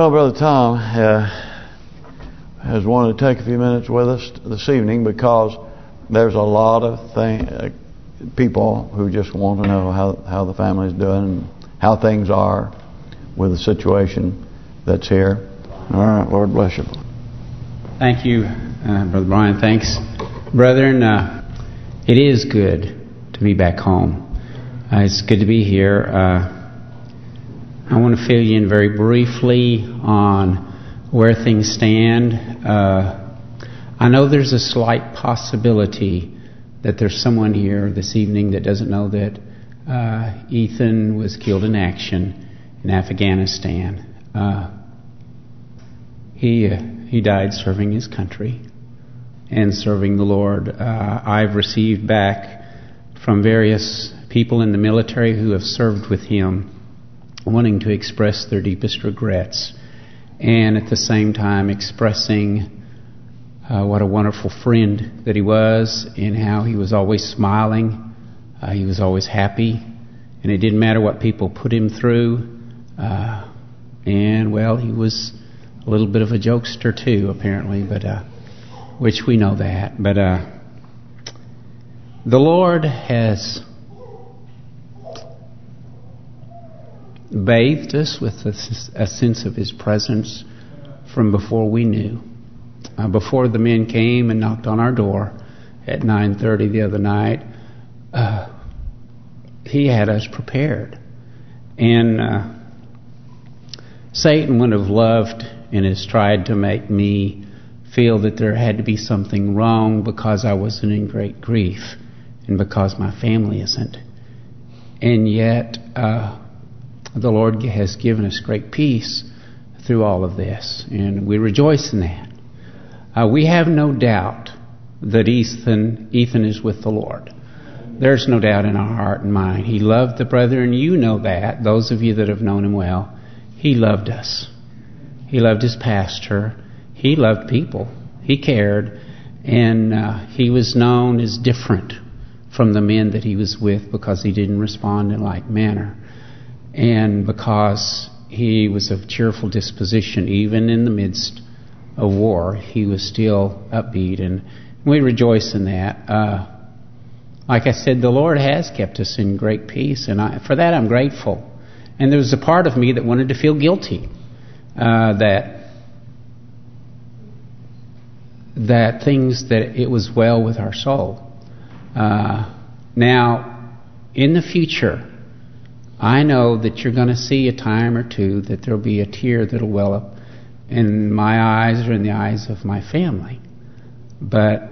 Well, Brother Tom uh, has wanted to take a few minutes with us this evening because there's a lot of thing, uh, people who just want to know how how the family's doing how things are with the situation that's here. All right, Lord bless you. Thank you, uh, Brother Brian. Thanks, brethren. Uh, it is good to be back home. Uh, it's good to be here. I want to fill you in very briefly on where things stand. Uh, I know there's a slight possibility that there's someone here this evening that doesn't know that uh, Ethan was killed in action in Afghanistan. Uh, he uh, he died serving his country and serving the Lord. Uh, I've received back from various people in the military who have served with him wanting to express their deepest regrets and at the same time expressing uh, what a wonderful friend that he was and how he was always smiling. Uh, he was always happy and it didn't matter what people put him through. Uh, and, well, he was a little bit of a jokester too, apparently, but uh, which we know that. But uh, the Lord has bathed us with a, a sense of His presence from before we knew. Uh, before the men came and knocked on our door at 9.30 the other night, uh, He had us prepared. And uh, Satan would have loved and has tried to make me feel that there had to be something wrong because I wasn't in great grief and because my family isn't. And yet, uh, the Lord has given us great peace through all of this, and we rejoice in that. Uh, we have no doubt that Ethan, Ethan is with the Lord. There's no doubt in our heart and mind. He loved the brethren. you know that, those of you that have known him well. He loved us. He loved his pastor. He loved people. He cared. And uh, he was known as different from the men that he was with because he didn't respond in like manner and because he was of cheerful disposition, even in the midst of war, he was still upbeat, and we rejoice in that. Uh, like I said, the Lord has kept us in great peace, and I, for that I'm grateful. And there was a part of me that wanted to feel guilty uh, that that things that it was well with our soul. Uh, now, in the future, I know that you're going to see a time or two that there'll be a tear that'll well up in my eyes or in the eyes of my family. But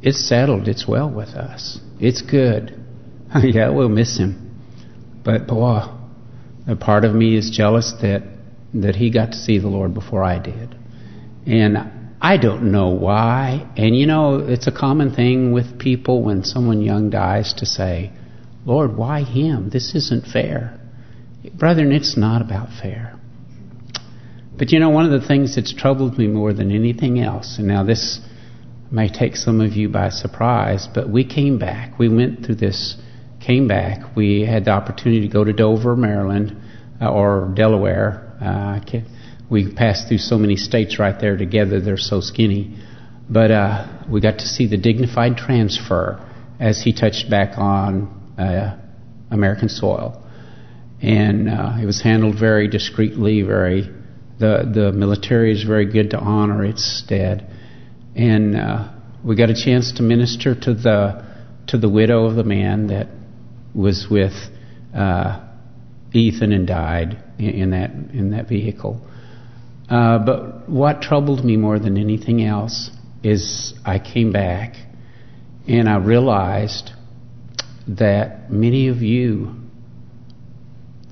it's settled. It's well with us. It's good. yeah, we'll miss him. But boy, a part of me is jealous that that he got to see the Lord before I did. And I don't know why. And you know, it's a common thing with people when someone young dies to say, Lord, why him? This isn't fair. Brethren, it's not about fair. But you know, one of the things that's troubled me more than anything else, and now this may take some of you by surprise, but we came back. We went through this, came back. We had the opportunity to go to Dover, Maryland, uh, or Delaware. Uh, we passed through so many states right there together. They're so skinny. But uh, we got to see the dignified transfer as he touched back on American soil. And uh, it was handled very discreetly, very the the military is very good to honor its dead. And uh, we got a chance to minister to the to the widow of the man that was with uh, Ethan and died in, in that in that vehicle. Uh, but what troubled me more than anything else is I came back and I realized that many of you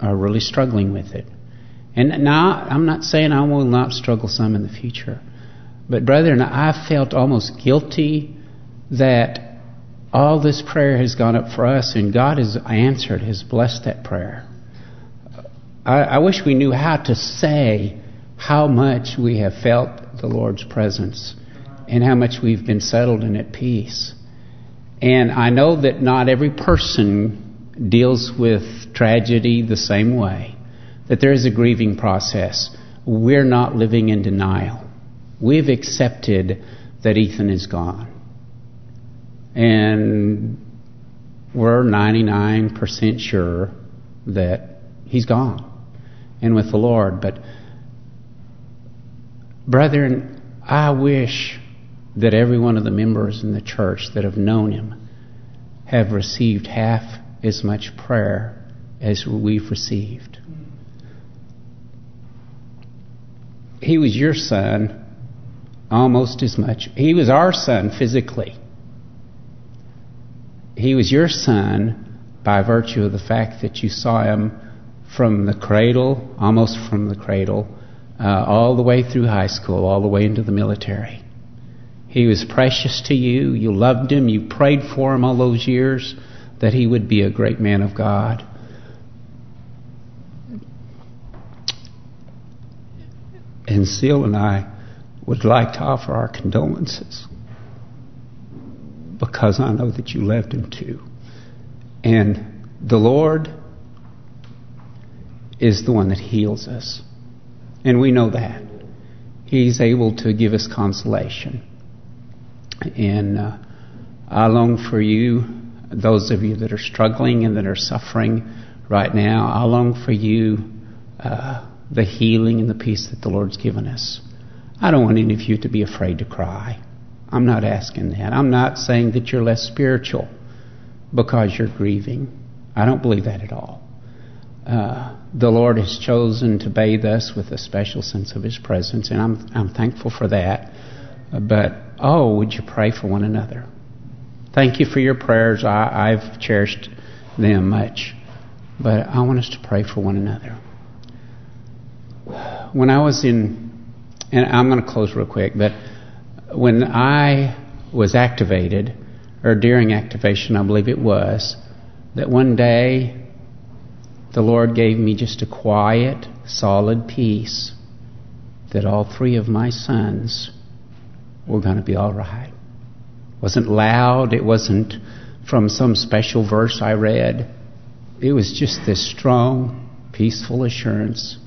are really struggling with it. And now, I'm not saying I will not struggle some in the future. But brethren, I felt almost guilty that all this prayer has gone up for us and God has answered, has blessed that prayer. I, I wish we knew how to say how much we have felt the Lord's presence and how much we've been settled and at peace. And I know that not every person deals with tragedy the same way. that there is a grieving process. We're not living in denial. We've accepted that Ethan is gone. And we're 99% sure that he's gone and with the Lord. But, brethren, I wish that every one of the members in the church that have known him have received half as much prayer as we've received. He was your son almost as much. He was our son physically. He was your son by virtue of the fact that you saw him from the cradle, almost from the cradle, uh, all the way through high school, all the way into the military. He was precious to you. You loved him. You prayed for him all those years that he would be a great man of God. And Seal and I would like to offer our condolences because I know that you loved him too. And the Lord is the one that heals us. And we know that. He's able to give us consolation. And uh, I long for you, those of you that are struggling and that are suffering right now, I long for you uh, the healing and the peace that the Lord's given us. I don't want any of you to be afraid to cry. I'm not asking that. I'm not saying that you're less spiritual because you're grieving. I don't believe that at all. Uh, the Lord has chosen to bathe us with a special sense of His presence, and I'm I'm thankful for that. But oh, would you pray for one another? Thank you for your prayers. I, I've cherished them much, but I want us to pray for one another. When I was in, and I'm going to close real quick, but when I was activated, or during activation, I believe it was, that one day the Lord gave me just a quiet, solid peace that all three of my sons were going to be all right. It wasn't loud. It wasn't from some special verse I read. It was just this strong, peaceful assurance.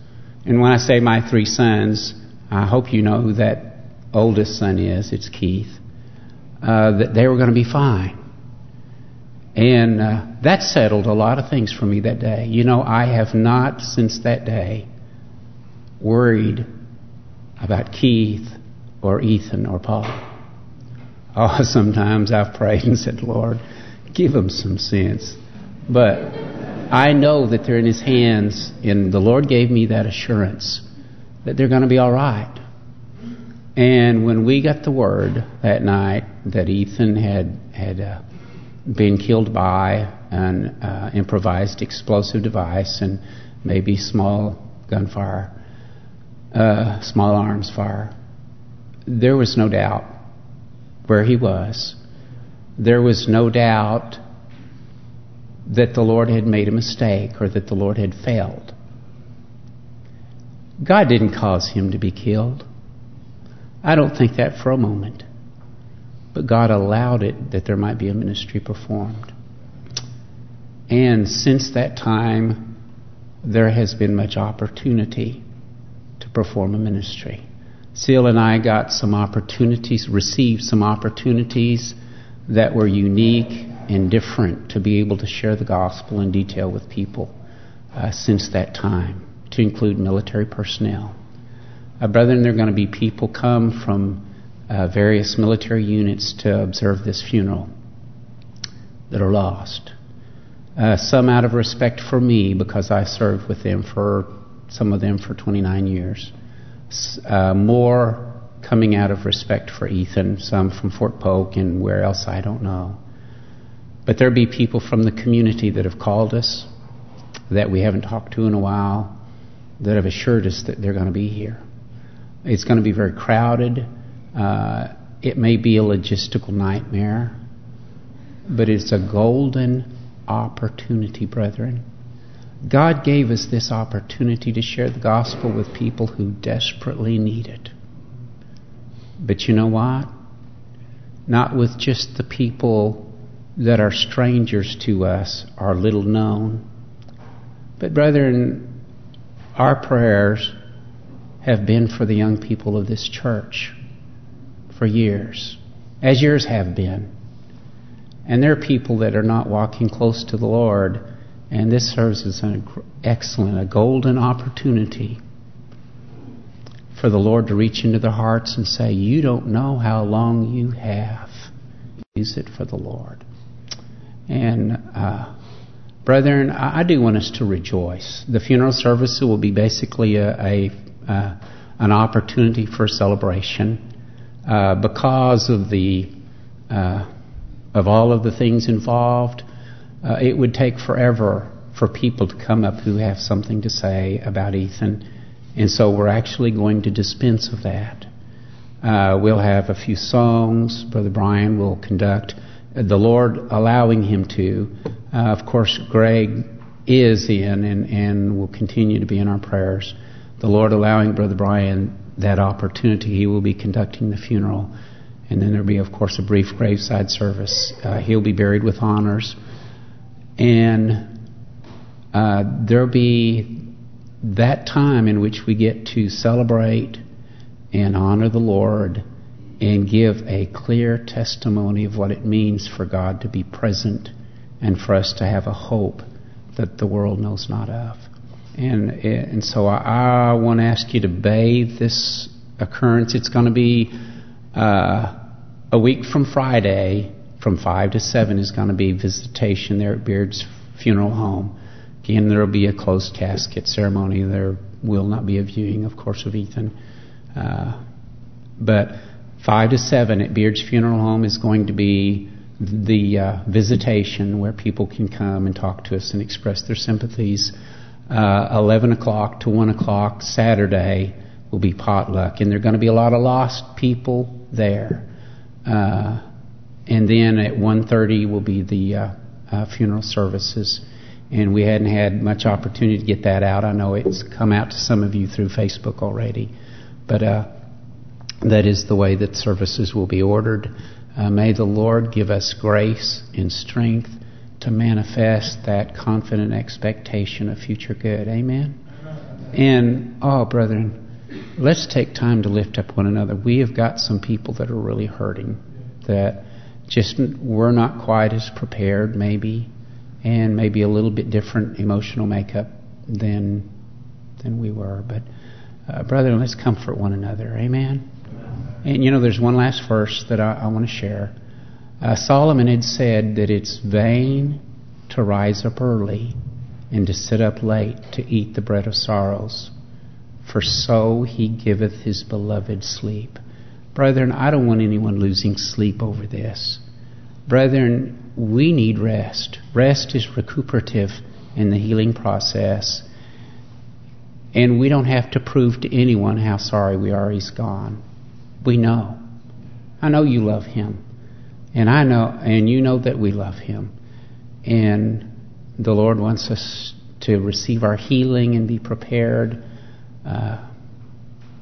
And when I say my three sons, I hope you know who that oldest son is. It's Keith. Uh, that they were going to be fine. And uh, that settled a lot of things for me that day. You know, I have not since that day worried about Keith or Ethan or Paul. Oh, sometimes I've prayed and said, Lord, give them some sense. But I know that they're in His hands, and the Lord gave me that assurance that they're going to be all right. And when we got the word that night that Ethan had had uh, been killed by an uh, improvised explosive device and maybe small gunfire, uh, small arms fire. There was no doubt where he was. There was no doubt that the Lord had made a mistake or that the Lord had failed. God didn't cause him to be killed. I don't think that for a moment. But God allowed it that there might be a ministry performed. And since that time, there has been much opportunity to perform a ministry. Seal and I got some opportunities, received some opportunities that were unique and different to be able to share the gospel in detail with people uh, since that time, to include military personnel. Uh, brethren, there are going to be people come from uh, various military units to observe this funeral that are lost. Uh, some out of respect for me because I served with them for some of them for 29 years. Uh, more coming out of respect for Ethan, some from Fort Polk and where else I don't know. But there'll be people from the community that have called us that we haven't talked to in a while that have assured us that they're going to be here. It's going to be very crowded. Uh, it may be a logistical nightmare, but it's a golden opportunity, brethren. God gave us this opportunity to share the gospel with people who desperately need it. But you know what? Not with just the people that are strangers to us, are little known. But, brethren, our prayers have been for the young people of this church for years, as yours have been. And there are people that are not walking close to the Lord, and this serves as an excellent, a golden opportunity for the Lord to reach into their hearts and say, You don't know how long you have. Use it for the Lord. And, uh, brethren, I, do want us to rejoice. The funeral service will be basically a, a uh, an opportunity for celebration uh, because of the uh, of all of the things involved. Uh, it would take forever for people to come up who have something to say about Ethan, and so we're actually going to dispense of that. Uh, we'll have a few songs. Brother Brian will conduct. The Lord allowing him to. Uh, of course, Greg is in and, and will continue to be in our prayers. The Lord allowing Brother Brian that opportunity, he will be conducting the funeral. And then there'll be, of course, a brief graveside service. Uh, he'll be buried with honors. And uh, there'll be that time in which we get to celebrate and honor the Lord and give a clear testimony of what it means for God to be present and for us to have a hope that the world knows not of. And and so I, I want to ask you to bathe this occurrence. It's going to be uh, a week from Friday, from five to seven, is going to be visitation there at Beard's funeral home. Again, there will be a closed casket ceremony. There will not be a viewing, of course, of Ethan. Uh, but five to seven at Beard's funeral home is going to be the uh, visitation where people can come and talk to us and express their sympathies uh, 11 o'clock to 1 o'clock Saturday will be potluck, and there are going to be a lot of lost people there. Uh, and then at 1.30 will be the uh, uh, funeral services. And we hadn't had much opportunity to get that out. I know it's come out to some of you through Facebook already. But uh, that is the way that services will be ordered. Uh, may the Lord give us grace and strength to manifest that confident expectation of future good. Amen? And, oh, brethren, let's take time to lift up one another. We have got some people that are really hurting, that just we're not quite as prepared, maybe, and maybe a little bit different emotional makeup than than we were. But, uh, brethren, let's comfort one another. Amen? And, you know, there's one last verse that I, I want to share. Uh, Solomon had said that it's vain to rise up early and to sit up late to eat the bread of sorrows, for so he giveth his beloved sleep. Brethren, I don't want anyone losing sleep over this. Brethren, we need rest. Rest is recuperative in the healing process. And we don't have to prove to anyone how sorry we are he's gone. We know. I know you love him. And I know, and you know that we love Him. And the Lord wants us to receive our healing and be prepared uh,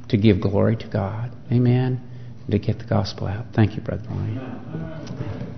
to give glory to God. Amen. To get the gospel out. Thank you, Brother Brian.